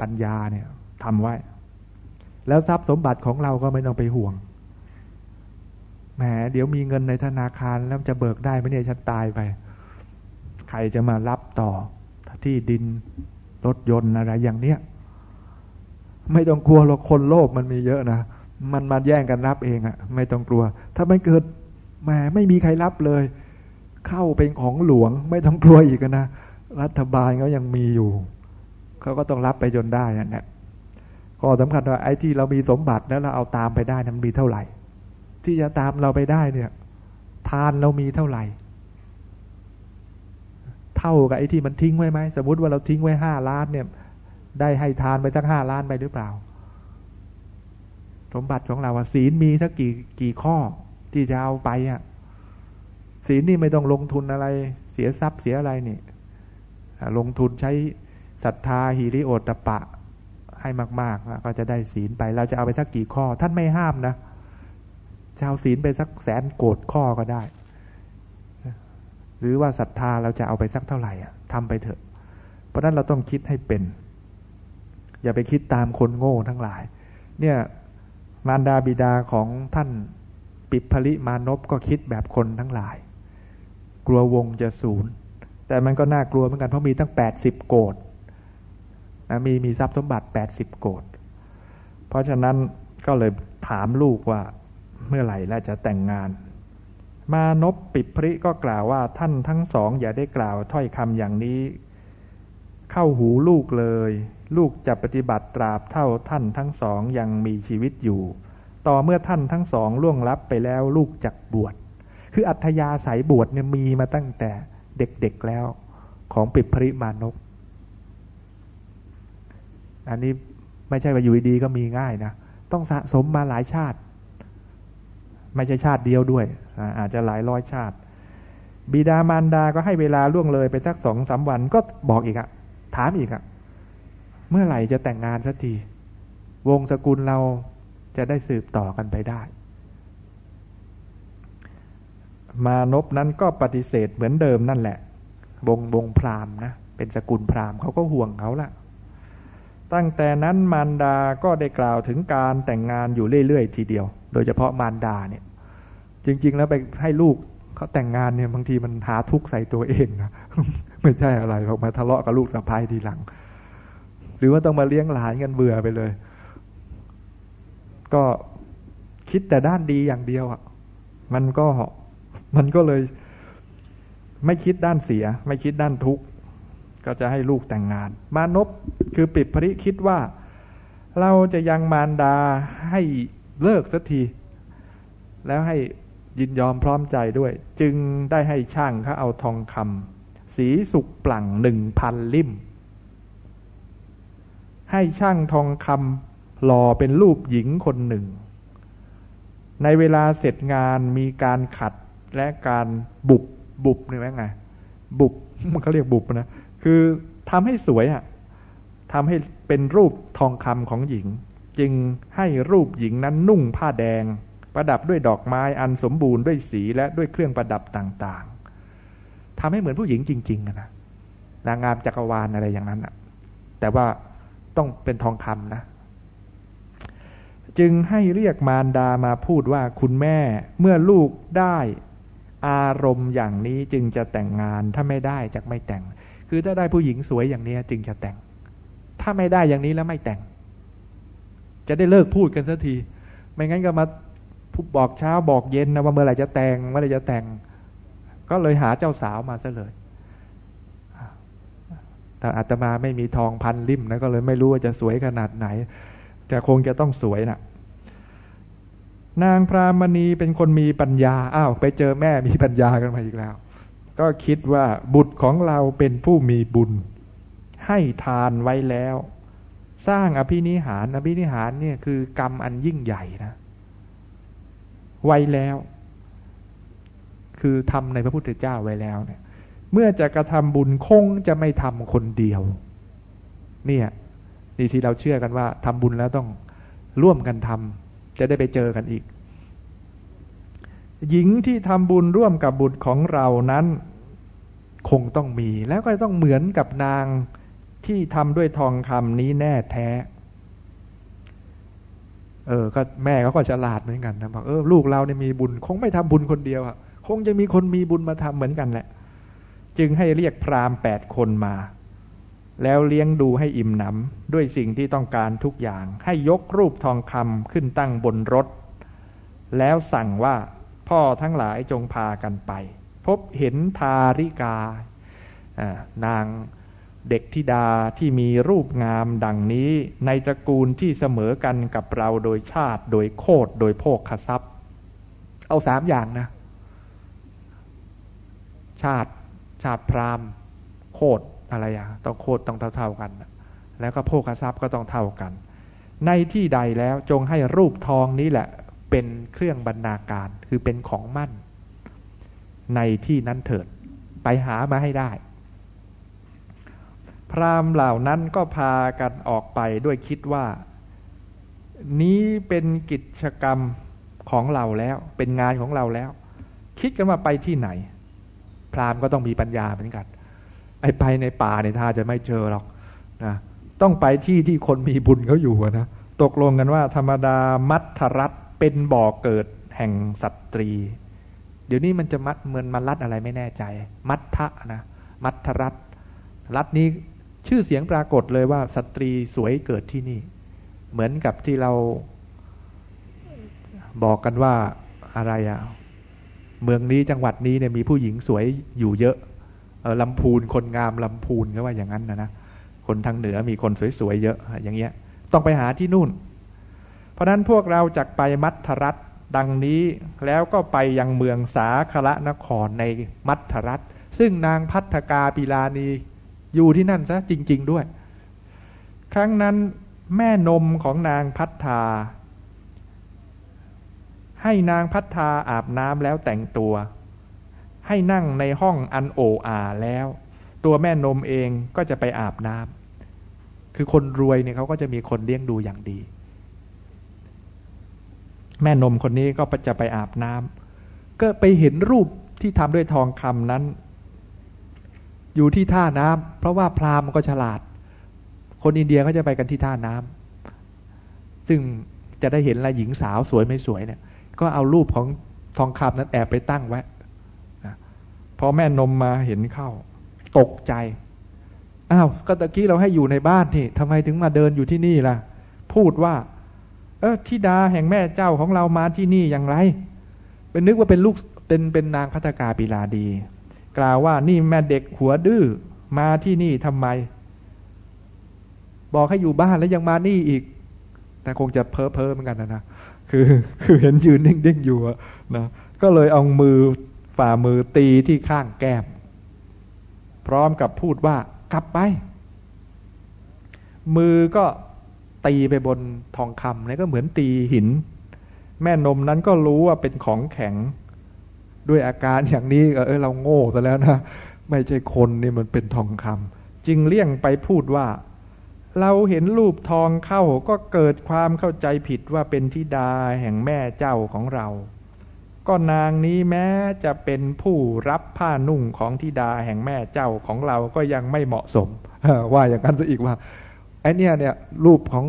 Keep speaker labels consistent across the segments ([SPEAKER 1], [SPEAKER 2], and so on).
[SPEAKER 1] ปัญญาเนี่ยทำไว้ แล้วทรัพย์สมบัติของเราก็ไม่ต้องไปห่วงแหมเดี๋ยวมีเงินในธนาคารแล้วจะเบิกได้ไหมเนี่ยฉันตายไป ใครจะมารับต่อที่ดินรถยนต์อะไรอย่างเนี้ยไม่ต้องกลัวหรอกคนโลภมันมีเยอะนะมันมาแย่งกันรับเองอะไม่ต้องกลัว ถ้ามันเกิดแหมไม่มีใครรับเลย เข้าเป็นของหลวงไม่ต้องกลัวอีกนะรัฐบาลเขายังมีอยู่ เขาก็ต้องรับไปจนได้นั่นแหละก็สำคัญว่าไอ้ที่เรามีสมบัติแล้วเราเอาตามไปได้นั้นมีเท่าไหร่ ที่จะตามเราไปได้เนี่ย ทานเรามีเท่าไหร่ เท่ากับไอ้ที่มันทิ้งไว้ไหมสมมติว่าเราทิ้งไว้ห้าล้านเนี่ย ได้ให้ทานไปสักห้าล้านไปหรือเปล่า สมบัติของเราศีลมีสักกี่กี่ข้อที่จะเอาไปอะศีลนี่ไม่ต้องลงทุนอะไร เสียทรัพย์เสียอะไรนี่ลงทุนใช้ ศรัทธาหิริโอตปะให้มากๆก็จะได้ศีลไป เราจะเอาไปสักกี่ข้อ ท่านไม่ห้ามนะจะเอาศีลไปสักแสนโกดข้อก็ได้ หรือว่าศรัทธาเราจะเอาไปสักเท่าไหร่อะทำไปเถอะ เพราะนั้นเราต้องคิดให้เป็น อย่าไปคิดตามคนโง่ทั้งหลาย เนี่ยมารดาบิดาของท่านปิพลิมานพก็คิดแบบคนทั้งหลาย กลัววงจะศูนย์แต่มันก็น่ากลัวเหมือนกันเพราะมีตั้งแปดสิบโกด นะมีมีทรัพย์สมบัติแปดสิบโกดเพราะฉะนั้นก็เลยถามลูกว่าเมื่อไหร่แล้วจะแต่งงาน มานพปิพริก็กล่าวว่าท่านทั้งสองอย่าได้กล่าวถ้อยคำอย่างนี้ เข้าหูลูกเลย ลูกจะปฏิบัติตราบเท่าท่านทั้งสองยังมีชีวิตอยู่ ต่อเมื่อท่านทั้งสองล่วงลับไปแล้วลูกจักบวชคืออัธยาศัยบวชเนี่ยมีมาตั้งแต่เด็กๆแล้วของปิพริมานพ อันนี้ไม่ใช่ว่าอยู่ดีก็มีง่ายนะ ต้องสะสมมาหลายชาติ ไม่ใช่ชาติเดียวด้วย อาจจะหลายร้อยชาติ บิดามารดาก็ให้เวลาล่วงเลยไปสักสองสาวันก็บอกอีกอะถามอีกอะเมื่อไหร่จะแต่งงานสักที วงสกุลเราจะได้สืบต่อกันไปได้ มานพนั้นก็ปฏิเสธเหมือนเดิมนั่นแหละวงวงพราหมณ์นะเป็นสกุลพราหมณ์เขาก็ห่วงเขาละ ตั้งแต่นั้นมารดาก็ได้กล่าวถึงการแต่งงานอยู่เรื่อยๆ ทีเดียว โดยเฉพาะมารดาเนี่ย จริง ๆ แล้วไปให้ลูกเขาแต่งงานเนี่ยบางทีมันหาทุกข์ใส่ตัวเองนะไม่ใช่อะไรออกมาทะเลาะกับลูกสะพ้ายทีหลัง หรือว่าต้องมาเลี้ยงหลานกันเบื่อไปเลย ก็คิดแต่ด้านดีอย่างเดียวอะ มันก็มันก็เลย ไม่คิดด้านเสีย ไม่คิดด้านทุกข์ ก็จะให้ลูกแต่งงาน มานพคือปิดภริคิดว่า เราจะยังมารดาให้เลิกสักที แล้วให้ยินยอมพร้อมใจด้วย จึงได้ให้ช่างเขาเอาทองคำสีสุกปลั่งหนึ่งพันลิ่ม ให้ช่างทองคำหล่อเป็นรูปหญิงคนหนึ่ง ในเวลาเสร็จงานมีการขัดและการบุบบุบนี่ไหมไงบุบมันเขาเรียกบุบนะ คือทำให้สวยอะ่ะทำให้เป็นรูปทองคำของหญิง จึงให้รูปหญิงนั้นนุ่งผ้าแดง ประดับด้วยดอกไม้อันสมบูรณ์ด้วยสีและด้วยเครื่องประดับต่างๆทำให้เหมือนผู้หญิงจริงๆนะนางงามจักรวาลอะไรอย่างนั้นอะแต่ว่าต้องเป็นทองคำนะ จึงให้เรียกมารดามาพูดว่าคุณแม่เมื่อลูกได้อารมณ์อย่างนี้จึงจะแต่งงานถ้าไม่ได้จะไม่แต่ง คือถ้าได้ผู้หญิงสวยอย่างนี้จึงจะแต่ง ถ้าไม่ได้อย่างนี้แล้วไม่แต่ง จะได้เลิกพูดกันสักที ไม่งั้นก็มาบอกเช้าบอกเย็นนะว่าเมื่อไหร่จะแต่งเมื่อไหร่จะแต่ง ก็เลยหาเจ้าสาวมาซะเลยแต่อาตมาไม่มีทองพันลิ่มนะก็เลยไม่รู้ว่าจะสวยขนาดไหน แต่คงจะต้องสวยนะ่ะนางพรามณีเป็นคนมีปัญญา อ้าว ไปเจอแม่มีปัญญากันมาอีกแล้ว ก็คิดว่าบุตรของเราเป็นผู้มีบุญ ให้ทานไว้แล้ว สร้างอภินิหาร อภินิหารเนี่ยคือกรรมอันยิ่งใหญ่นะ ไว้แล้ว คือทำในพระพุทธเจ้าไว้แล้วเนี่ย เมื่อจะกระทำบุญคงจะไม่ทำคนเดียว เนี่ยนี่ที่เราเชื่อกันว่าทำบุญแล้วต้องร่วมกันทำจะได้ไปเจอกันอีก หญิงที่ทำบุญร่วมกับบุตรของเรานั้น คงต้องมี แล้วก็ต้องเหมือนกับนางที่ทำด้วยทองคำนี้แน่แท้ เออ ก็แม่เขาก็ฉลาดเหมือนกันนะบอกเออลูกเราเนี่ยมีบุญ คงไม่ทำบุญคนเดียวอะคงจะมีคนมีบุญมาทำเหมือนกันแหละ จึงให้เรียกพราหมณ์แปดคนมา แล้วเลี้ยงดูให้อิ่มหนำด้วยสิ่งที่ต้องการทุกอย่าง ให้ยกรูปทองคำขึ้นตั้งบนรถ แล้วสั่งว่า พ่อทั้งหลายจงพากันไป พบเห็นทาริกา นางเด็กธิดาที่มีรูปงามดังนี้ในตระกูลที่เสมอกันกับเราโดยชาติโดยโคดโดยโภคทรัพย์ เอาสามอย่างนะ ชาติชาติพราหมณ์ โคดอะไรอะต้องโคดต้องเท่าๆกัน แล้วก็โภคทรัพย์ก็ต้องเท่ากัน ในที่ใดแล้วจงให้รูปทองนี้แหละ เป็นเครื่องบรรณาการคือเป็นของมั่น ในที่นั้นเถิด ไปหามาให้ได้ พราหมณ์เหล่านั้นก็พากันออกไปด้วยคิดว่า นี้เป็นกิจกรรมของเราแล้ว เป็นงานของเราแล้ว คิดกันว่าไปที่ไหน พราหมณ์ก็ต้องมีปัญญาเหมือนกันไอ้ไปในป่าในท่าจะไม่เจอหรอกนะต้องไปที่ที่คนมีบุญเขาอยู่นะตกลงกันว่า ธรรมดามัทรัต เป็นบ่อเกิดแห่งสตรี เดี๋ยวนี้มันจะมัดเหมือนมันรัดอะไรไม่แน่ใจ มัททะนะ มัทรัตรัตนี้ชื่อเสียงปรากฏเลยว่าสตรีสวยเกิดที่นี่ เหมือนกับที่เราบอกกันว่าอะไรอะเมืองนี้จังหวัดนี้เนี่ยมีผู้หญิงสวยอยู่เยอะลำพูนคนงามลำพูนก็ว่าอย่างนั้นนะนะคนทางเหนือมีคนสวยๆเยอะ อย่างเงี้ย ต้องไปหาที่นู่น เพราะนั้นพวกเราจักไปมัทรัฐดังนี้แล้วก็ไปยังเมืองสาคละนครในมัทรัฐ ซึ่งนางพัฒกาปิลานีอยู่ที่นั่นซะจริง ๆด้วย ครั้งนั้นแม่นมของนางพัฒนาให้นางพัฒนาอาบน้ำแล้วแต่งตัว ให้นั่งในห้องอันโออาแล้ว ตัวแม่นมเองก็จะไปอาบน้ำคือคนรวยเนี่ยเขาก็จะมีคนเลี้ยงดูอย่างดี แม่นมคนนี้ก็จะไปอาบน้ำก็ไปเห็นรูปที่ทำด้วยทองคำนั้น อยู่ที่ท่าน้ำเพราะว่าพราหมณ์ก็ฉลาด คนอินเดียก็จะไปกันที่ท่าน้ำซึ่งจะได้เห็นละหญิงสาวสวยไม่สวยเนี่ย ก็เอารูปของทองคำนั้นแอบไปตั้งไว้พอแม่นมมาเห็นเข้า ตกใจอ้าวก็ตะกี้เราให้อยู่ในบ้านนี่ทำไมถึงมาเดินอยู่ที่นี่ล่ะ พูดว่า เออทิดาแห่งแม่เจ้าของเรามาที่นี่อย่างไร เป็นนึกว่าเป็นลูกเป็นเป็นนางพัฒกาปีลาดี กล่าวว่านี่แม่เด็กหัวดื้อมาที่นี่ทำไม บอกให้อยู่บ้านแล้วยังมานี่อีก แต่คงจะเพ้อเพ้อเหมือนกันนะนะคือคือเห็นยืนเด้งๆอยู่นะก็เลยเอามือฝ่ามือตีที่ข้างแก้ม พร้อมกับพูดว่ากลับไป มือก็ ตีไปบนทองคำนี่ก็เหมือนตีหิน แม่นมนั้นก็รู้ว่าเป็นของแข็งด้วยอาการอย่างนี้เออเราโง่ซะแล้วนะไม่ใช่คนนี่มันเป็นทองคำจึงเลี่ยงไปพูดว่า เราเห็นรูปทองเข้าก็เกิดความเข้าใจผิดว่าเป็นทิดาแห่งแม่เจ้าของเรา ก็นางนี้แม้จะเป็นผู้รับผ้านุ่งของทิดาแห่งแม่เจ้าของเราก็ยังไม่เหมาะสมว่าอย่างนั้นซะอีกว่า ไอ้นี่เนี่ยรูปของ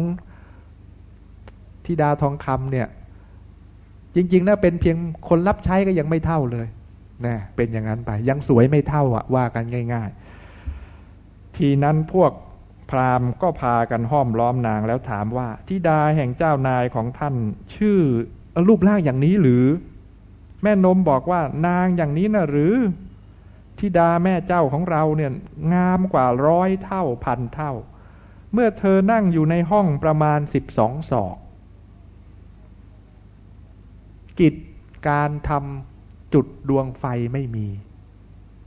[SPEAKER 1] ทิดาทองคำเนี่ย จริงๆนะเป็นเพียงคนรับใช้ก็ยังไม่เท่าเลยนะเป็นอย่างนั้นไป ยังสวยไม่เท่าอะว่ากันง่าย ๆ ทีนั้นพวกพราหมณ์ก็พากันห้อมล้อมนางแล้วถามว่าทิดาแห่งเจ้านายของท่านชื่อรูปร่างอย่างนี้หรือ แม่นมบอกว่านางอย่างนี้นะหรือทิดาแม่เจ้าของเราเนี่ยงามกว่าร้อยเท่าพันเท่า เมื่อเธอนั่งอยู่ในห้องประมาณสิบสองศอก กิจการทำจุดดวงไฟไม่มี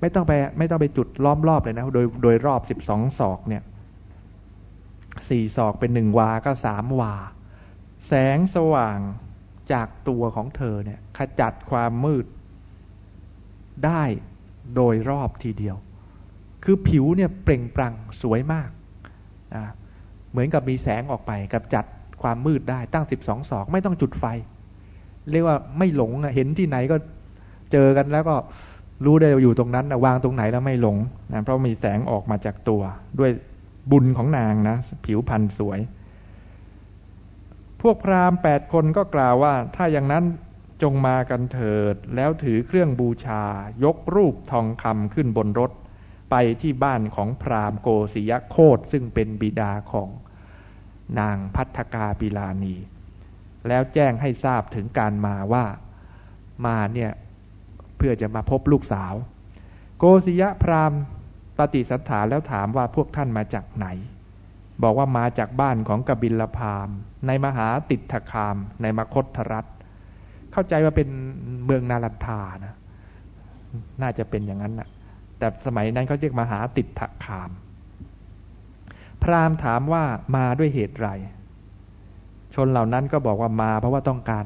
[SPEAKER 1] ไม่ต้องไปไม่ต้องไปจุดล้อมรอบเลยนะ โดยโดยรอบสิบสองศอกเนี่ยสี่ศอกเป็นหนึ่งวาก็สามวา แสงสว่างจากตัวของเธอเนี่ยขจัดความมืด ได้โดยรอบทีเดียว คือผิวเนี่ยเปล่งปลั่งสวยมากนะ มือนกับมีแสงออกไป กับจัดความมืดได้ตั้งสิบสองศอกไม่ต้องจุดไฟ เรียกว่าไม่หลงเห็นที่ไหนก็เจอกันแล้วก็รู้ได้อยู่ตรงนั้นวางตรงไหนแล้วไม่หลงนะเพราะมีแสงออกมาจากตัว ด้วยบุญของนางนะ ผิวพรรณสวย พวกพราหมณ์แปดคนก็กล่าวว่า ถ้าอย่างนั้นจงมากันเถิด แล้วถือเครื่องบูชา ยกรูปทองคำขึ้นบนรถ ไปที่บ้านของพราหมณ์โกศิยโคตซึ่งเป็นบิดาของ นางพัฒกาปิลานี แล้วแจ้งให้ทราบถึงการมาว่ามาเนี่ยเพื่อจะมาพบลูกสาว โกศิยะพราหมณ์ปฏิสัทธาแล้วถามว่าพวกท่านมาจากไหน บอกว่ามาจากบ้านของกบิลพามในมหาติถคาม ในมคตรัฐ เข้าใจว่าเป็นเมืองนาลันทานะ น่าจะเป็นอย่างนั้นนะแต่สมัยนั้นเขาเรียกมหาติถคาม พราหมณ์ถามว่ามาด้วยเหตุไร ชนเหล่านั้นก็บอกว่ามาเพราะว่าต้องการ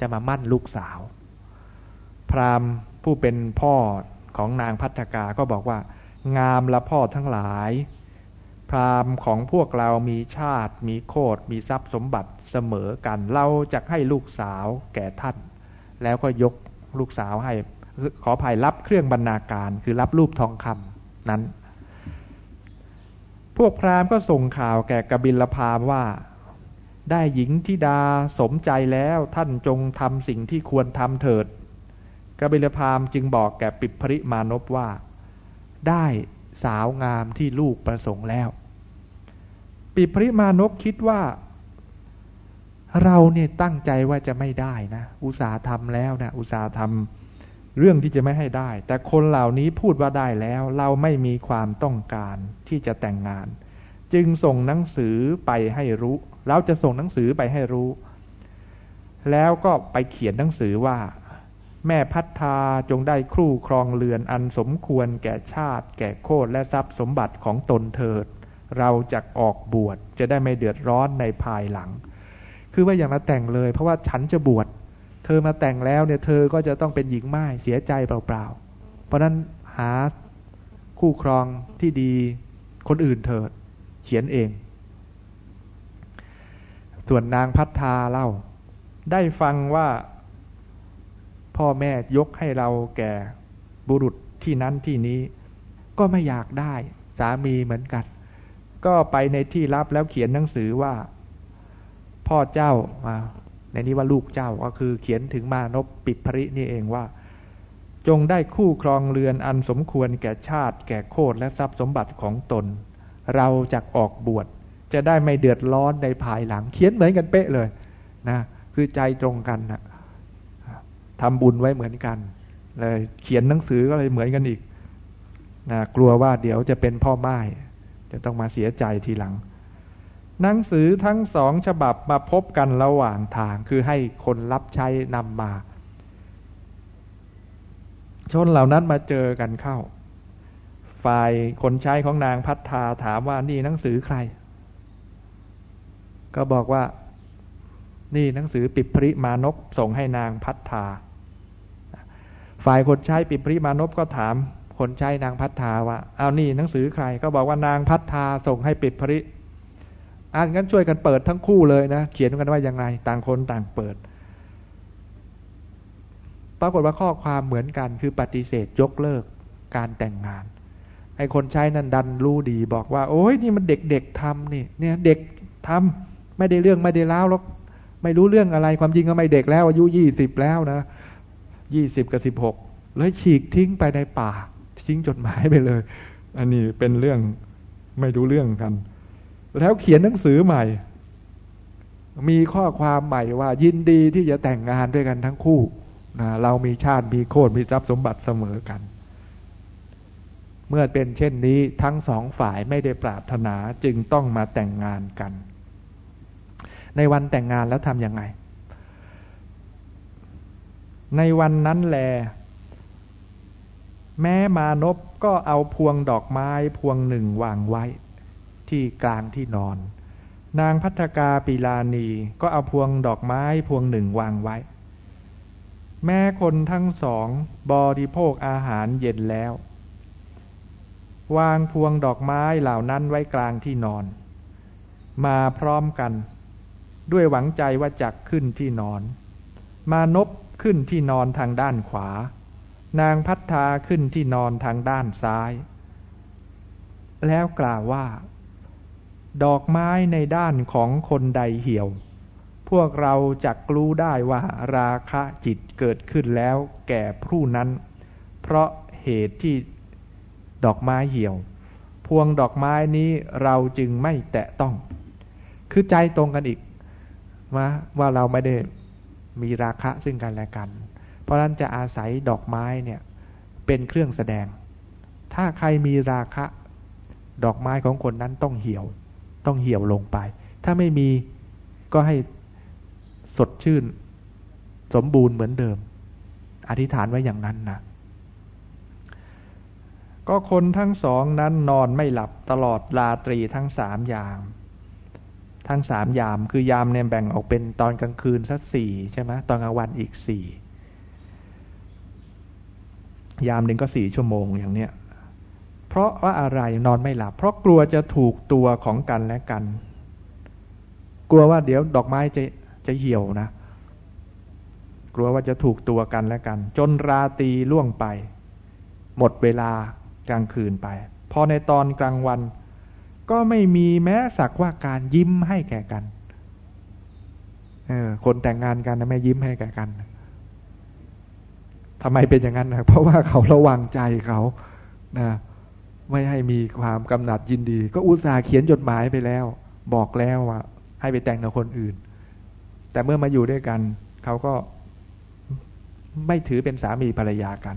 [SPEAKER 1] จะมามั่นลูกสาว พราหมณ์ผู้เป็นพ่อของนางพัฒกาก็บอกว่า งามละพ่อทั้งหลาย พราหมณ์ของพวกเรามีชาติ มีโคดมีทรัพย์สมบัติเสมอกัน เราจะให้ลูกสาวแก่ท่าน แล้วก็ยกลูกสาวให้ขอภัยรับเครื่องบรรณาการคือรับรูปทองคำนั้น พวกพราหมณ์ก็ส่งข่าวแก่กบิลพามว่า ได้หญิงทิดาสมใจแล้วท่านจงทำสิ่งที่ควรทำเถิด กบิลพามจึงบอกแก่ปิปริมานพว่า ได้สาวงามที่ลูกประสงค์แล้ว ปิปริมานพคิดว่า เราเนี่ยตั้งใจว่าจะไม่ได้นะ อุตสาห์ทำแล้วนะอุตสาห์ทำ เรื่องที่จะไม่ให้ได้ แต่คนเหล่านี้พูดว่าได้แล้ว เราไม่มีความต้องการที่จะแต่งงาน จึงส่งหนังสือไปให้รู้ เราจะส่งหนังสือไปให้รู้ แล้วก็ไปเขียนหนังสือว่า แม่พัฒธาจงได้ครู่ครองเรือนอันสมควรแก่ชาติ แก่โคตและทรัพย์สมบัติของตนเถิด เราจะออกบวชจะได้ไม่เดือดร้อนในภายหลัง คือว่าอย่ามาแต่งเลย เพราะว่าฉันจะบวช อมาแต่งแล้วเนี่ยเธอก็จะต้องเป็นหญิงไม้เสียใจเปล่าๆ เพราะนั้นหาคู่ครองที่ดีคนอื่นเถิด เขียนเอง ส่วนนางพัฒนาเล่า ได้ฟังว่า พ่อแม่ยกให้เราแก่บุรุษที่นั้นที่นี้ ก็ไม่อยากได้สามีเหมือนกัน ก็ไปในที่ลับแล้วเขียนหนังสือว่า พ่อเจ้ามา ในนี้ว่าลูกเจ้าก็คือเขียนถึงมานพปิภรินี่เองว่า จงได้คู่ครองเรือนอันสมควรแก่ชาติ แก่โคตและทรัพย์สมบัติของตน เราจะออกบวชจะได้ไม่เดือดร้อนในภายหลัง เขียนเหมือนกันเป๊ะเลยนะคือใจตรงกันนะทำบุญไว้เหมือนกันเลยเขียนหนังสือก็เลยเหมือนกันอีกนะกลัวว่าเดี๋ยวจะเป็นพ่อไม้จะต้องมาเสียใจทีหลัง หนังสือทั้งสองฉบับมาพบกันระหว่างทางคือให้คนรับใช้นำมา ชนเหล่านั้นมาเจอกันเข้า ฝ่ายคนใช้ของนางพัฒนาถามว่านี่หนังสือใคร ก็บอกว่า นี่หนังสือปิปริมานพส่งให้นางพัฒนาฝ่ายคนใช้ปิปริมานพก็ถามคนใช้นางพัฒนาว่าเอานี่หนังสือใคร ก็บอกว่านางพัฒนาส่งให้ปิปริ อ่านงั้นช่วยกันเปิดทั้งคู่เลยนะ เขียนกันว่ายังไง ต่างคนต่างเปิด ปรากฏว่าข้อความเหมือนกันคือปฏิเสธยกเลิกการแต่งงาน ไอ้คนใช้นั่นดันรู้ดีบอกว่า โอ้ยนี่มันเด็กๆทำนี่เนี่ยเด็กทำไม่ได้เรื่องไม่ได้เล่าหรอกไม่รู้เรื่องอะไรความจริงก็ไม่เด็กแล้วอายุยี่สิบแล้วนะยี่สิบกับสิบหกเลยฉีกทิ้งไปในป่าทิ้งจดหมายไปเลย อันนี้เป็นเรื่องไม่รู้เรื่องกัน แล้วเขียนหนังสือใหม่ มีข้อความใหม่ว่ายินดีที่จะแต่งงานด้วยกันทั้งคู่นะเรามีชาติมีโคตรมีทรัพย์สมบัติเสมอกัน เมื่อเป็นเช่นนี้ทั้งสองฝ่ายไม่ได้ปรารถนาจึงต้องมาแต่งงานกัน ในวันแต่งงานแล้วทำยังไง ในวันนั้นแล แม้มานพก็เอาพวงดอกไม้พวงหนึ่งวางไว้ ที่กลางที่นอน นางพัฒกาปีลานีก็เอาพวงดอกไม้พวงหนึ่งวางไว้ แม่คนทั้งสองบริโภคอาหารเย็นแล้ว วางพวงดอกไม้เหล่านั้นไว้กลางที่นอน มาพร้อมกัน ด้วยหวังใจว่าจักขึ้นที่นอน มานบขึ้นที่นอนทางด้านขวา นางพัฒนาขึ้นที่นอนทางด้านซ้าย แล้วกล่าวว่า ดอกไม้ในด้านของคนใดเหี่ยว พวกเราจะรู้ได้ว่าราคะจิตเกิดขึ้นแล้วแก่ผู้นั้น เพราะเหตุที่ดอกไม้เหี่ยว พวงดอกไม้นี้เราจึงไม่แตะต้อง คือใจตรงกันอีกว่าว่าเราไม่ได้มีราคะซึ่งกันและกัน เพราะนั้นจะอาศัยดอกไม้เนี่ยเป็นเครื่องแสดง ถ้าใครมีราคะ ดอกไม้ของคนนั้นต้องเหี่ยว ต้องเหี่ยวลงไป ถ้าไม่มีก็ให้สดชื่น สมบูรณ์เหมือนเดิม อธิษฐานไว้อย่างนั้นนะก็คนทั้งสองนั้นนอนไม่หลับตลอดราตรีทั้งสามยาม ทั้งสามยามคือยามเนี่ยแบ่งออกเป็นตอนกลางคืนสักสี่ใช่ไหมตอนกลางวันอีกสี่ยามหนึ่งก็สี่ชั่วโมงอย่างเนี้ย เพราะว่าอะไรนอนไม่หลับ เพราะกลัวจะถูกตัวของกันและกัน กลัวว่าเดี๋ยวดอกไม้จะจะเหี่ยวนะ กลัวว่าจะถูกตัวกันและกัน จนราตรีล่วงไป หมดเวลากลางคืนไป พอในตอนกลางวัน ก็ไม่มีแม้สักว่าการยิ้มให้แก่กันเออคนแต่งงานกันนะไม่ยิ้มให้แก่กันทำไมเป็นอย่างนั้นนะเพราะว่าเขาระวังใจเขานะ ไม่ให้มีความกำหนัดยินดี ก็อุตส่าห์เขียนจดหมายไปแล้ว บอกแล้วว่า ให้ไปแต่งกับคนอื่น แต่เมื่อมาอยู่ด้วยกันเขาก็ไม่ถือเป็นสามีภรรยากัน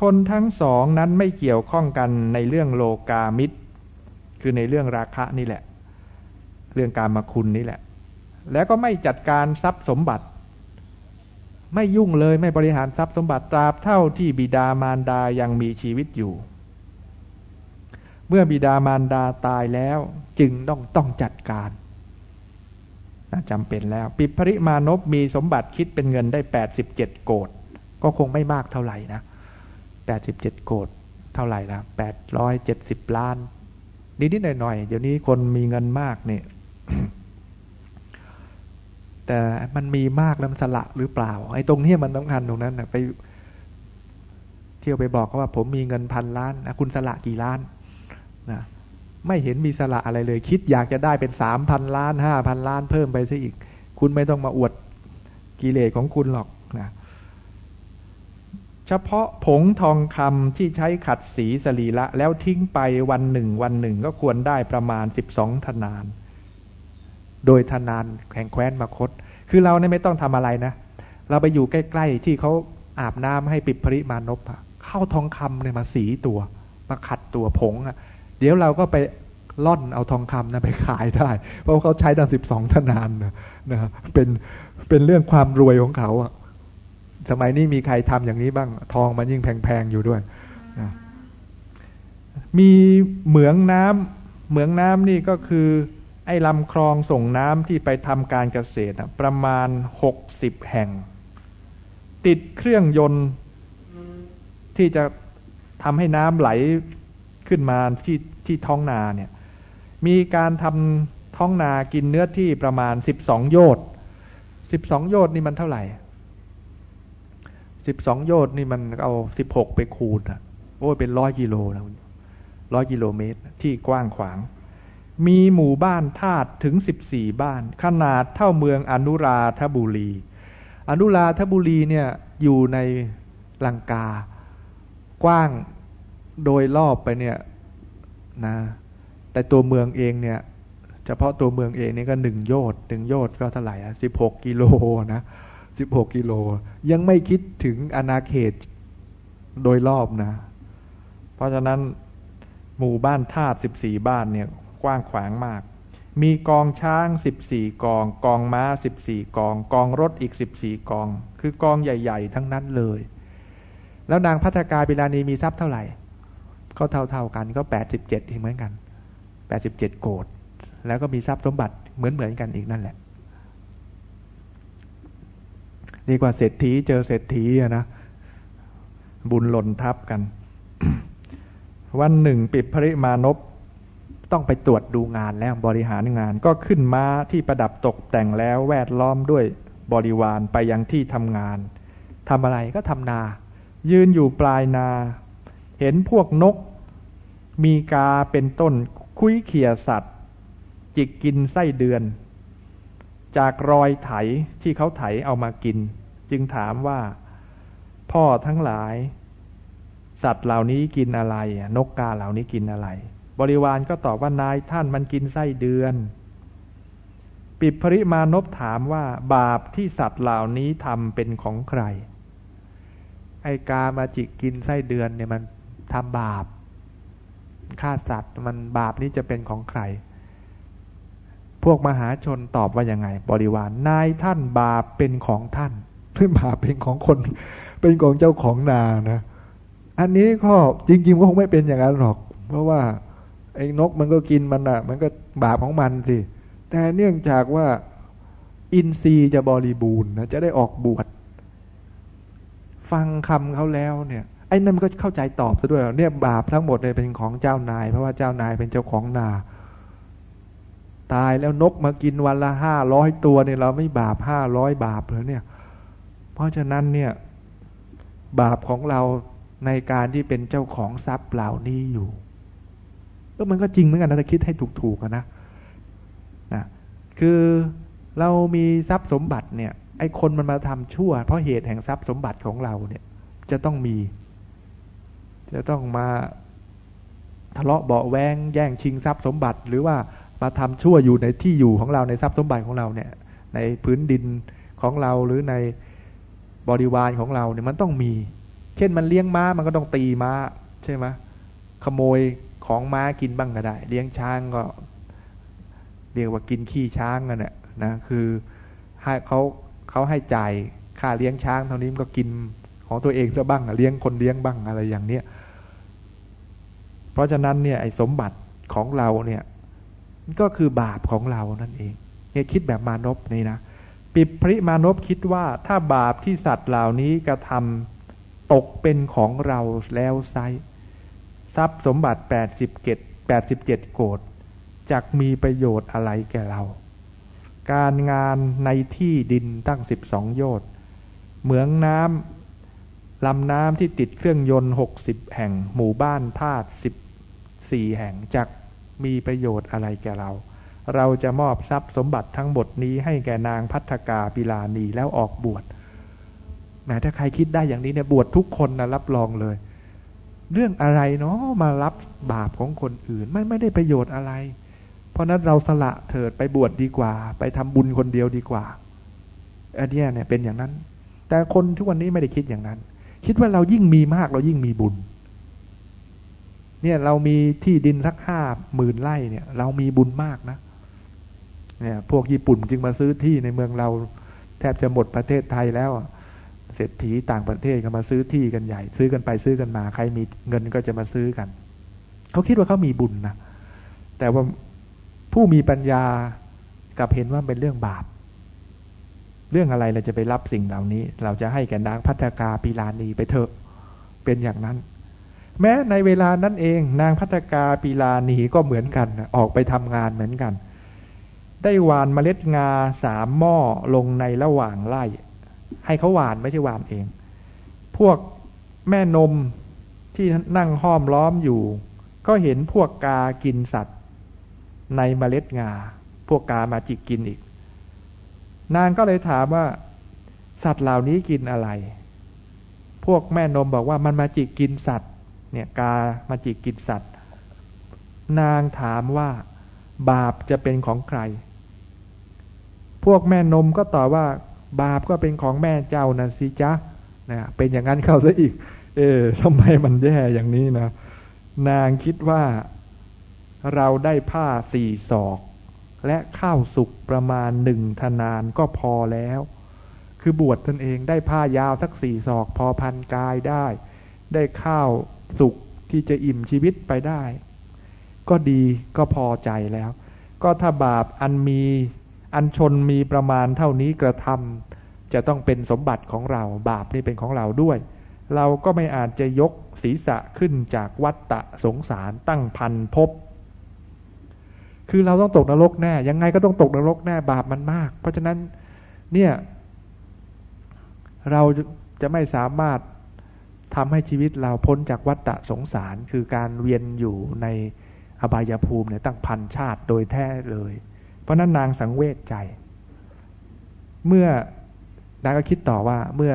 [SPEAKER 1] คนทั้งสองนั้นไม่เกี่ยวข้องกันในเรื่องโลกามิตร คือในเรื่องราคะนี่แหละ เรื่องการมาคุณนี่แหละ แล้วก็ไม่จัดการทรัพย์สมบัติ ไม่ยุ่งเลยไม่บริหารทรัพย์สมบัติตราบเท่าที่บิดามารดายังมีชีวิตอยู่ เมื่อบิดามารดาตายแล้วจึงต้องต้องจัดการจำเป็นแล้ว ปิปริมานพมีสมบัติคิดเป็นเงินได้แปดสิบเจ็ดโกดก็คงไม่มากเท่าไหร่นะแปดสิบเจ็ดโกดเท่าไหร่ละแปดร้อยเจ็ดสิบล้าน นิดๆหน่อยๆ เดี๋ยวนี้คนมีเงินมากเนี่ยแต่มันมีมากแล้วมันสละหรือเปล่า ไอ้ตรงนี้มันต้องคันตรงนั้นนะไป เที่ยวไปบอกเขาว่า ผมมีเงินพันล้านนะคุณสละกี่ล้าน นะไม่เห็นมีสละอะไรเลย คิดอยากจะได้เป็นสามพันล้านห้าพันล้านเพิ่มไปซะอีก คุณไม่ต้องมาอวดกิเลสของคุณหรอกนะเฉพาะผงทองคำที่ใช้ขัดสีสลีละ แล้วทิ้งไปวันหนึ่ง วันหนึ่งก็ควรได้ประมาณสิบสองธนาน โดยธนานแข่งแคว้นมาคต คือเราเนี่ยไม่ต้องทำอะไรนะ เราไปอยู่ใกล้ ๆ ที่เขาอาบน้ำให้ปิดปริมานพเข้าทองคำเนี่ยมาสีตัว มาขัดตัวผงอะ เดี๋ยวเราก็ไปล่อนเอาทองคำนะไปขายได้ เพราะเขาใช้ดังสิบสองธนานนะนะเป็นเป็นเรื่องความรวยของเขาอะสมัยนี้มีใครทำอย่างนี้บ้าง ทองมันยิ่งแพงๆอยู่ด้วยนะมีเหมืองน้ำเหมืองน้ำนี่ก็คือ ไอ้ลำคลองส่งน้ำที่ไปทำการเกษตรประมาณหกสิบแห่ง ติดเครื่องยนต์ที่จะทำให้น้ำไหล ขึ้นมาที่ที่ท้องนาเนี่ยมีการทำท้องนากินเนื้อที่ประมาณสิบสองโยชน์สิบสองโยชน์นี่มันเท่าไหร่สิบสองโยชน์นี่มันเอาสิบหกไปคูณอะโอ้ยเป็นร้อยกิโลนะร้อยกิโลเมตรที่กว้างขวาง มีหมู่บ้านธาตุถึงสิบสี่บ้าน ขนาดเท่าเมืองอนุราธบุรี อนุราธบุรีเนี่ยอยู่ในลังกากว้าง โดยรอบไปเนี่ยนะแต่ตัวเมืองเองเนี่ยเฉพาะตัวเมืองเองนี่ก็หนึ่งโยชน์หนึ่งโยชน์ก็เท่าไหร่อะสิบหกกิโลนะสิบหกกิโล ยังไม่คิดถึงอาณาเขตโดยรอบนะ เพราะฉะนั้นหมู่บ้านธาตุสิบสี่บ้านเนี่ยกว้างขวางมาก มีกองช้างสิบสี่กอง กองม้าสิบสี่กอง กองรถอีกสิบสี่กอง คือกองใหญ่ ๆ ทั้งนั้นเลย แล้วนางพัฒกาปิลานีมีทรัพย์เท่าไหร่ ก็เท่าๆกันก็แปดสิบเจ็ดเหมือนกันแปดสิบเจ็ดโกดแล้วก็มีทรัพย์สมบัติเหมือนเหมือนกันอีกนั่นแหละดีกว่าเศรษฐีเจอเศรษฐีอะนะบุญหล่นทับกัน วันหนึ่งปิดพริมานพต้องไปตรวจดูงานแล้วบริหารงาน ก็ขึ้นม้าที่ประดับตกแต่งแล้วแวดล้อมด้วยบริวารไปยังที่ทำงานทำอะไรก็ทำนา ยืนอยู่ปลายนา เห็นพวกนก มีกาเป็นต้นคุยเขี่ยสัตว์ จิกกินไส้เดือน จากรอยไถที่เขาไถเอามากิน จึงถามว่า พ่อทั้งหลาย สัตว์เหล่านี้กินอะไร นกกาเหล่านี้กินอะไร บริวารก็ตอบว่านายท่านมันกินไส้เดือน ปิดปริมานพถามว่า บาปที่สัตว์เหล่านี้ทำเป็นของใคร ไอกามาจิกกินไส้เดือนเนี่ยมันทำบาป ฆ่าสัตว์มันบาปนี้จะเป็นของใคร พวกมหาชนตอบว่ายังไง บริวารนายท่านบาปเป็นของท่านเพื่อบาปเป็นของคน เป็นของเจ้าของนานะ อันนี้ก็จริงๆก็คงไม่เป็นอย่างนั้นหรอก เพราะว่าไอ้นกมันก็กินมันอะ มันก็บาปของมันสิแต่เนื่องจากว่าอินทรีย์จะบริบูรณ์นะจะได้ออกบวชฟังคำเขาแล้วเนี่ย ไอ้นั่นมันก็เข้าใจตอบซะด้วยเนี่ยบาปทั้งหมดเลยเป็นของเจ้านาย เพราะว่าเจ้านายเป็นเจ้าของนา ตายแล้วนกมากินวันละห้าร้อยตัวเนี่ยเราไม่บาปห้าร้อยบาปเลยเนี่ย เพราะฉะนั้นเนี่ยบาปของเราในการที่เป็นเจ้าของทรัพย์เหล่านี้อยู่ก็มันก็จริงเหมือนกันนะถ้าคิดให้ถูกๆนะนะคือเรามีทรัพย์สมบัติเนี่ยไอ้คนมันมาทำชั่ว เพราะเหตุแห่งทรัพย์สมบัติของเราเนี่ยจะต้องมี จะต้องมาทะเลาะเบาแวงแย่งชิงทรัพย์สมบัติ หรือว่ามาทำชั่วอยู่ในที่อยู่ของเราในทรัพย์สมบัติของเราเนี่ย ในพื้นดินของเราหรือในบริวารของเราเนี่ยมันต้องมี เช่นมันเลี้ยงม้ามันก็ต้องตีม้าใช่ไหมขโมยของม้ากินบ้างก็ได้ เลี้ยงช้างก็เรียกว่ากินขี้ช้างกันแหละนะคือให้เขาเขาให้จ่ายค่าเลี้ยงช้างเท่านี้มันก็กิน ของตัวเองซะบ้างเลี้ยงคนเลี้ยงบ้างอะไรอย่างเนี้ยเพราะฉะนั้นเนี่ยไอ้สมบัติของเราเนี่ยก็คือบาปของเรานั่นเองเนี่ยคิดแบบมานพนี่นะปิปริมานพคิดว่าถ้าบาปที่สัตว์เหล่านี้กระทำตกเป็นของเราแล้วไซทรัพย์สมบัติแปดสิบเกตแปดสิบเจ็ดโกดจะมีประโยชน์อะไรแก่เรา การงานในที่ดินตั้งสิบสองโยชน์เหมืองน้ำ ลำน้ำที่ติดเครื่องยนต์หกสิบแห่ง หมู่บ้านธาตุสิบสี่แห่งจะมีประโยชน์อะไรแก่เรา เราจะมอบทรัพย์สมบัติทั้งหมดนี้ให้แก่นางพัฒกาปิลานีแล้วออกบวชแมถ้าใครคิดได้อย่างนี้เนี่ยบวชทุกคนนะรับรองเลย เรื่องอะไรเนาะมารับบาปของคนอื่นไม่ไม่ได้ประโยชน์อะไร เพราะนั้นเราสละเถิดไปบวชดดีกว่า ไปทำบุญคนเดียวดีกว่าอันนี้เนี่ยเป็นอย่างนั้น แต่คนทุกวันนี้ไม่ได้คิดอย่างนั้น คิดว่าเรายิ่งมีมากเรายิ่งมีบุญ เนี่ยเรามีที่ดินสักห้าหมื่นไร่เนี่ย เรามีบุญมากนะ เนี่ยพวกญี่ปุ่นจึงมาซื้อที่ในเมืองเราแทบจะหมดประเทศไทยแล้วเศรษฐีต่างประเทศก็มาซื้อที่กันใหญ่ ซื้อกันไปซื้อกันมา ใครมีเงินก็จะมาซื้อกัน เขาคิดว่าเขามีบุญนะแต่ว่าผู้มีปัญญากับเห็นว่าเป็นเรื่องบาป เรื่องอะไรเราจะไปรับสิ่งเหล่านี้ เราจะให้แก่นางพัฒกาปีลานีไปเถอะเป็นอย่างนั้น แม้ในเวลานั้นเองนางพัฒกาปีลานีก็เหมือนกันออกไปทำงานเหมือนกัน ได้หวานเมล็ดงาสามหม้อลงในระหว่างไร่ ให้เขาหวานไม่ใช่หวานเอง พวกแม่นมที่นั่งห้อมล้อมอยู่ ก็เห็นพวกกากินสัตว์ ในเมล็ดงา พวกกามาจิกกินอีก นางก็เลยถามว่า สัตว์เหล่านี้กินอะไร พวกแม่นมบอกว่ามันมาจิกกินสัตว์ เนี่ยกามาจิกกินสัตว์ นางถามว่า บาปจะเป็นของใคร พวกแม่นมก็ตอบว่า บาปก็เป็นของแม่เจ้านะสิจ๊ะนะเป็นอย่างนั้นเข้าซะอีก เออทำไมมันแย่อย่างนี้นะนางคิดว่าเราได้ผ้าสี่ศอก และข้าวสุกประมาณหนึ่งธนานก็พอแล้ว คือบวชตนเองได้ผ้ายาวสักสี่ศอกพอพันกายได้ ได้ข้าวสุกที่จะอิ่มชีวิตไปได้ ก็ดีก็พอใจแล้ว ก็ถ้าบาปอันมีอันชนมีประมาณเท่านี้กระทำจะต้องเป็นสมบัติของเรา บาปนี่เป็นของเราด้วย เราก็ไม่อาจจะยกศีรษะขึ้นจากวัฏฏะสงสารตั้งพันพบ คือเราต้องตกนรกแน่ยังไงก็ต้องตกนรกแน่บาปมันมาก เพราะฉะนั้นเนี่ยเราจะไม่สามารถทำให้ชีวิตเราพ้นจากวัฏฏะสงสาร คือการเวียนอยู่ในอบายภูมิเนี่ยตั้งพันชาติโดยแท้เลย เพราะนั้นนางสังเวชใจ เมื่อนางก็คิดต่อว่าเมื่อ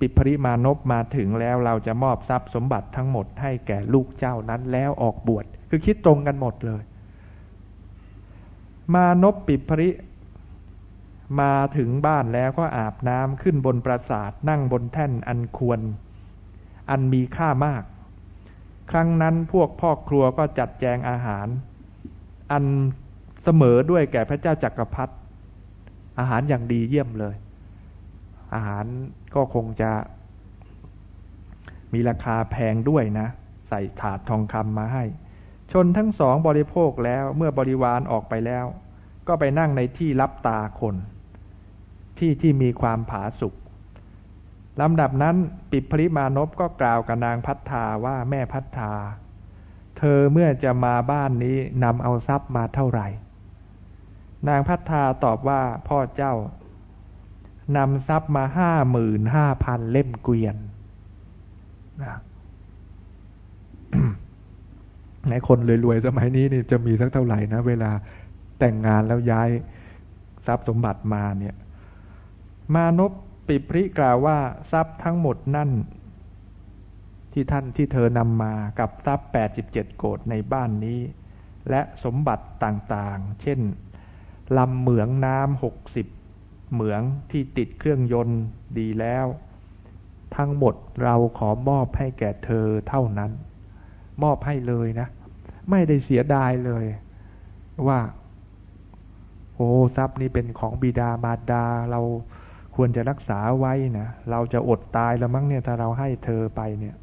[SPEAKER 1] ปิปริมานพมาถึงแล้วเราจะมอบทรัพย์สมบัติทั้งหมดให้แก่ลูกเจ้านั้นแล้วออกบวชคือคิดตรงกันหมดเลย มานพปิปริ มาถึงบ้านแล้วก็อาบน้ำขึ้นบนปราสาทนั่งบนแท่นอันควร อันมีค่ามาก ครั้งนั้นพวกพ่อครัวก็จัดแจงอาหาร อันเสมอด้วยแก่พระเจ้าจักรพรรดิอาหารอย่างดีเยี่ยมเลย อาหารก็คงจะมีราคาแพงด้วยนะ ใส่ถาดทองคำมาให้ ชนทั้งสองบริโภคแล้วเมื่อบริวารออกไปแล้ว ก็ไปนั่งในที่รับตาคน ที่ที่มีความผาสุกลำดับนั้นปิดพริมานพก็กล่าวกับนางพัฒนาว่าแม่พัฒนาเธอเมื่อจะมาบ้านนี้นำเอาทรัพย์มาเท่าไหร่ นางพัฒนาตอบว่าพ่อเจ้านำทรัพย์มาห้าหมื่นห้าพันเล่มเกวียนนะ ไหนคนรวยๆสมัยนี้นี่จะมีสักเท่าไหร่นะ เวลาแต่งงานแล้วย้ายทรัพย์สมบัติมาเนี่ย มานพปิปริกล่าวว่าทรัพย์ทั้งหมดนั่น ที่ท่านที่เธอนำมากับทรัพย์แปดสิบเจ็ดโกดในบ้านนี้ และสมบัติต่างๆ เช่นลำเหมืองน้ำหกสิบเหมืองที่ติดเครื่องยนต์ดีแล้ว ทั้งหมดเราขอมอบให้แก่เธอเท่านั้น มอบให้เลยนะ ไม่ได้เสียดายเลย ว่า โอ้ทรัพย์นี้เป็นของบิดามารดาเราควรจะรักษาไว้นะเราจะอดตายแล้วมั้งเนี่ยถ้าเราให้เธอไปเนี่ย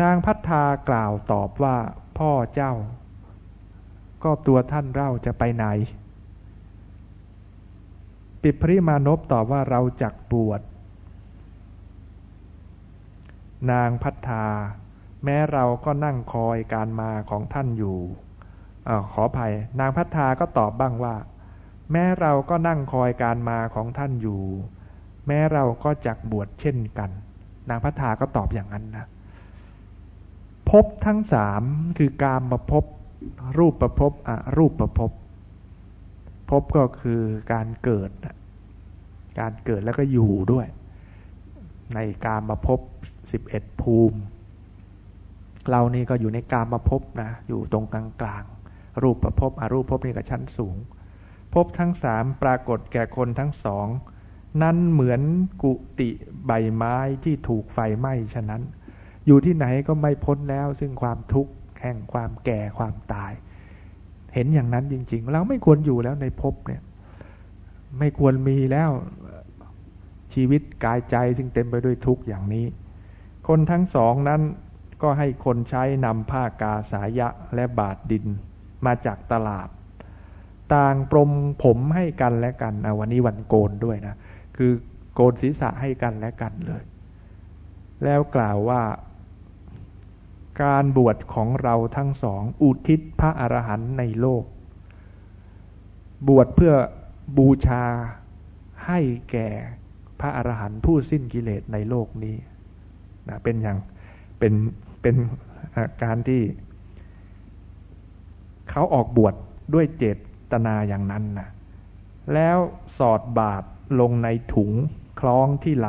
[SPEAKER 1] นางพัฒนากล่าวตอบว่า พ่อเจ้า ก็ตัวท่านเล่าจะไปไหน ปิพริมานพตอบว่าเราจักบวชนางพัฒนา แม้เราก็นั่งคอยการมาของท่านอยู่อขออภัย นางพัฒนาก็ตอบบ้างว่า แม้เราก็นั่งคอยการมาของท่านอยู่ แม้เราก็จักบวชเช่นกัน นางพัฒนาก็ตอบอย่างนั้นนะพบทั้งสามคือการมาพบรูปประพบอะรูปประพบพบก็คือการเกิด การเกิดแล้วก็อยู่ด้วย ในการมาพบสิบเอ็ดภูมิ เรานี่ก็อยู่ในกามาพบนะอยู่ตรงกลางกลางรูปประพบอรูปภพนี่ก็ชั้นสูงพบทั้งสามปรากฏแก่คนทั้งสองนั้นเหมือนกุติใบไม้ที่ถูกไฟไหม้ฉะนั้น อยู่ที่ไหนก็ไม่พ้นแล้ว ซึ่งความทุกข์แห่งความแก่ความตาย เห็นอย่างนั้นจริง ๆ เราไม่ควรอยู่แล้วในภพเนี่ย ไม่ควรมีแล้วชีวิตกายใจซึ่งเต็มไปด้วยทุกข์อย่างนี้ คนทั้งสองนั้น ก็ให้คนใช้นำผ้ากาสายะและบาดดินมาจากตลาด ต่างปรมผมให้กันและกันนะวันนี้วันโกนด้วยนะ คือโกนศีรษะให้กันและกันเลย แล้วกล่าวว่าการบวชของเราทั้งสอง อุทิศพระอรหันต์ในโลก บวชเพื่อบูชาให้แก่พระอรหันต์ผู้สิ้นกิเลสในโลกนี้นะเป็นอย่างเป็น เป็นการที่เขาออกบวชดด้วยเจตนาอย่างนั้นนะแล้วสอดบาทลงในถุงคล้องที่ไหล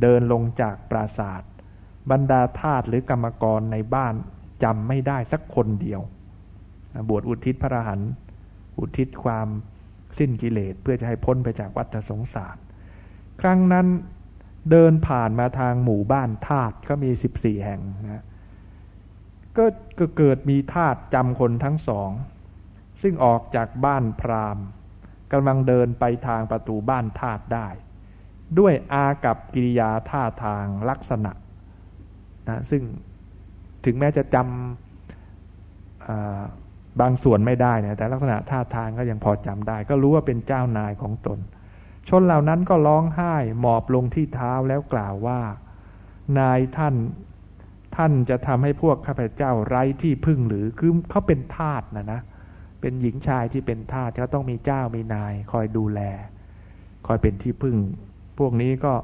[SPEAKER 1] เดินลงจากปราศาสตร์บรรดาทาสหรือกรรมกรในบ้านจำไม่ได้สักคนเดียว บวชอุทิศพระหันต์อุทิศความสิ้นกิเลสเพื่อจะให้พ้นไปจากวัฏสงสาร ครั้งนั้นเดินผ่านมาทางหมู่บ้านทาสก็มีสิบสี่แห่งนะ ก็เกิดมีทาสจำคนทั้งสอง ซึ่งออกจากบ้านพราหมณ์กำลังเดินไปทางประตูบ้านธาตุได้ ด้วยอากับกิริยาท่าทางลักษณะนะซึ่งถึงแม้จะจำบางส่วนไม่ได้นะแต่ลักษณะท่าทางก็ยังพอจำได้ ก็รู้ว่าเป็นเจ้านายของตน ชนเหล่านั้นก็ร้องไห้หมอบลงที่เท้าแล้วกล่าวว่า นายท่าน ท่านจะทำให้พวกข้าพเจ้าไร้ที่พึ่งหรือคือเขาเป็นทาสนะนะ เป็นหญิงชายที่เป็นทาสก็ต้องมีเจ้ามีนาย คอยดูแล คอยเป็นที่พึ่ง พวกนี้ก็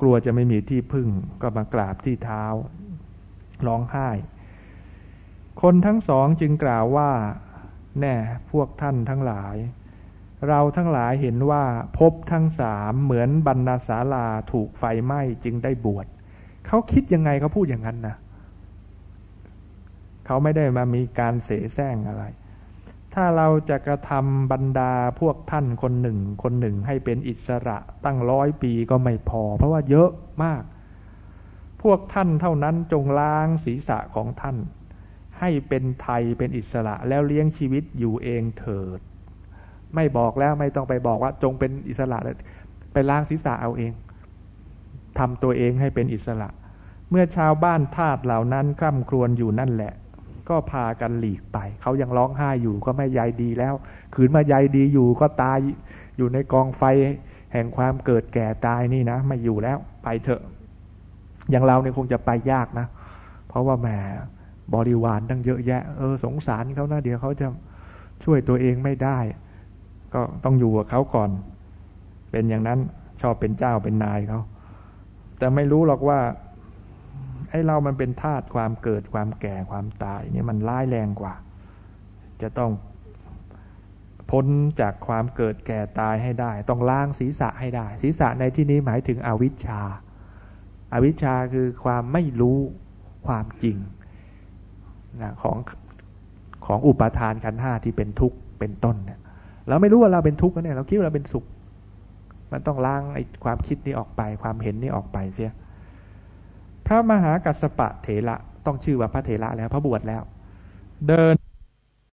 [SPEAKER 1] กลัวจะไม่มีที่พึ่ง ก็มากราบที่เท้าร้องไห้ คนทั้งสองจึงกล่าวว่า แน่พวกท่านทั้งหลาย เราทั้งหลายเห็นว่าพบทั้งสามเหมือนบรรณาศาลาถูกไฟไหม้จึงได้บวช เขาคิดยังไงเขาพูดอย่างนั้นนะเขาไม่ได้มามีการเสแสร้งอะไร ถ้าเราจะกระทำบรรดาพวกท่านคนหนึ่ง คนหนึ่งให้เป็นอิสระตั้งร้อยปีก็ไม่พอ เพราะว่าเยอะมาก พวกท่านเท่านั้นจงล้างศีรษะของท่าน ให้เป็นไทยเป็นอิสระแล้วเลี้ยงชีวิตอยู่เองเถิด ไม่บอกแล้วไม่ต้องไปบอกว่าจงเป็นอิสระเลยไปล้างศีรษะเอาเอง ทำตัวเองให้เป็นอิสระ เมื่อชาวบ้านทาสเหล่านั้นคร่ำครวญอยู่นั่นแหละ ก็พากันหลีกไป เขายังร้องไห้อยู่ก็ไม่ใยดีแล้ว ขืนมาใยดีอยู่ก็ตายอยู่ในกองไฟแห่งความเกิดแก่ตายนี่นะไม่อยู่แล้วไปเถอะ อย่างเราเนี่ยคงจะไปยากนะ เพราะว่าแหมบริวารตั้งเยอะแยะ เออสงสารเขานะเดี๋ยวเขาจะช่วยตัวเองไม่ได้ ก็ต้องอยู่กับเขาก่อน เป็นอย่างนั้นชอบเป็นเจ้าเป็นนายเขา แต่ไม่รู้หรอกว่าไอ้เรามันเป็นธาตุความเกิดความแก่ความตายเนี่ยมันร้ายแรงกว่า จะต้องพ้นจากความเกิดแก่ตายให้ได้ ต้องล้างศีรษะให้ได้ ศีรษะในที่นี้หมายถึงอวิชชาอาวิชชาคือความไม่รู้ความจริงนะของของอุปทานขันห้าที่เป็นทุกข์เป็นต้นเนี่ยเราไม่รู้ว่าเราเป็นทุกข์เนี่ยเราคิดว่าเราเป็นสุข มันต้องล้างไอ้ความคิดนี้ออกไป ความเห็นนี้ออกไปเสีย พระมหากัสปะเถระต้องชื่อว่าพระเถระแล้วพระบวชแล้ว เดิน